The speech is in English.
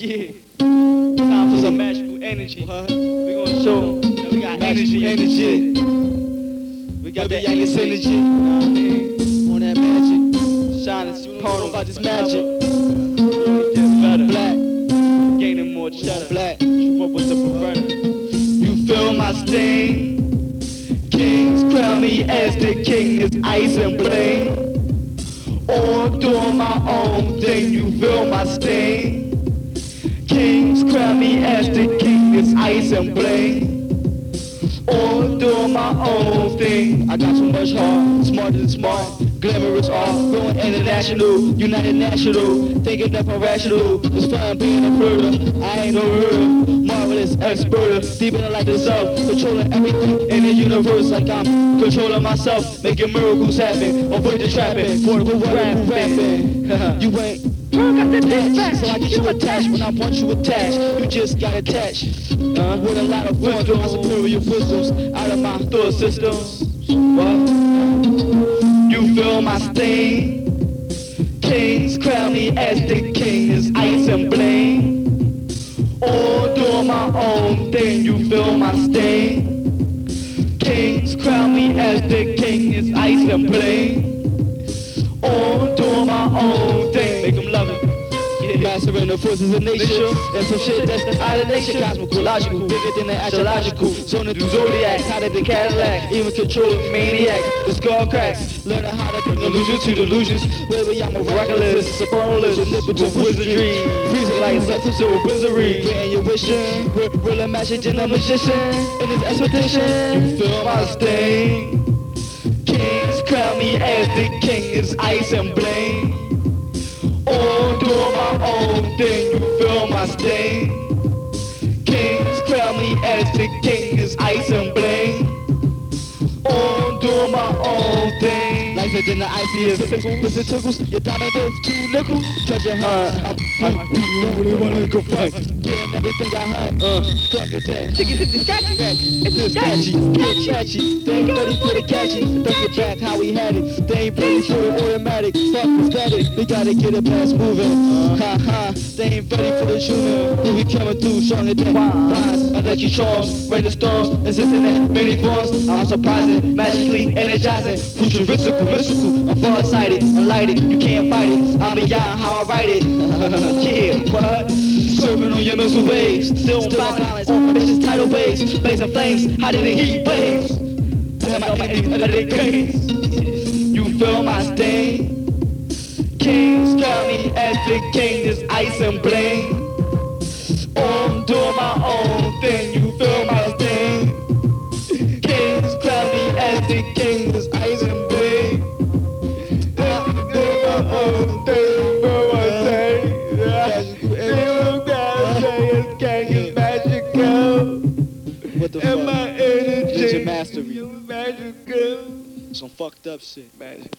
Yeah. Time for some magical energy. We gonna show that we got energy, energy. We got that youngest energy. You know what I mean? On that magic. Shining, you know about this magic. Gets better. Black. Gaining more cheddar. Black. You up with the perverter. You feel my stain. Kings crown me as the king is ice and bling. Or doing my own thing, you feel my stain. Crown me as the king is ice and bling. Or doing my own thing. I got so much heart, smarter than smart, glamorous art, going international, united national, thinking up irrational. It's fun being a murder. I ain't no hurter, marvelous expert, deep in the light itself, controlling everything in the universe like I'm controlling myself, making miracles happen, avoid the trapping, portable rapping. you ain't so I get you attached when I want you attached. You just got attached uh, with a lot of wisdom, my superior wisdoms out of my thought systems. What? You feel my stain? Kings crown me as the king is ice and bling. Or doing my own thing, you feel my stain? Kings crown me as the king is ice and bling. Or doing my own Mastering the forces of nature. And some shit that's out of nature. Cosmological, bigger than the astrological Zoning through zodiacs, hotter than Cadillac Even controlling maniacs, the skull cracks. Learning how to bring illusion to delusions. Baby, I'm a miraculous, supernalist Omnipotent wizardry. Freezing like substance or wizardry. Getting your wishing Real magic and a magician In this expedition You feel my stain Kings crown me as the king is ice and bling all doing my own thing, you feel my stain. Kings crown me as the king is ice and bling. All doing my own thing. Lighter than the iciest sickle, listen tickles, your diamond is two nickel. Treasure hunt, I'm, I'm, you really wanna go fight. Getting everything I hunt, uh, fuck it that. Chicken is sketchy, it's sketchy, it's sketchy. They ain't ready for the catchy, don't get back how we had it. They ain't ready for the automatic, fuck the static. We gotta get it past moving, uh. ha ha. Ain't ready for the shooting. We be coming through stronger than wise. Charms, rain the storms, insisting that many forms. I'm surprising, magically energizing, futuristical, mystical. I'm farsighted, unlighted, you can't fight it. I'm beyond how I write it. yeah, what? Serving on your mental waves, still on balance, on vicious tidal waves, blazing flames, hotter than heat waves. Damn, I can't even. You feel my stain? Kings call me as the king, ice and bling. Oh, I'm doing my own thing, you feel my stain? Kings me as the king, this ice and bling. I'm doing my own thing, you feel my stain? You gotta say it's king is magical. What the And fuck? my energy is magical. Some fucked up shit. Magic.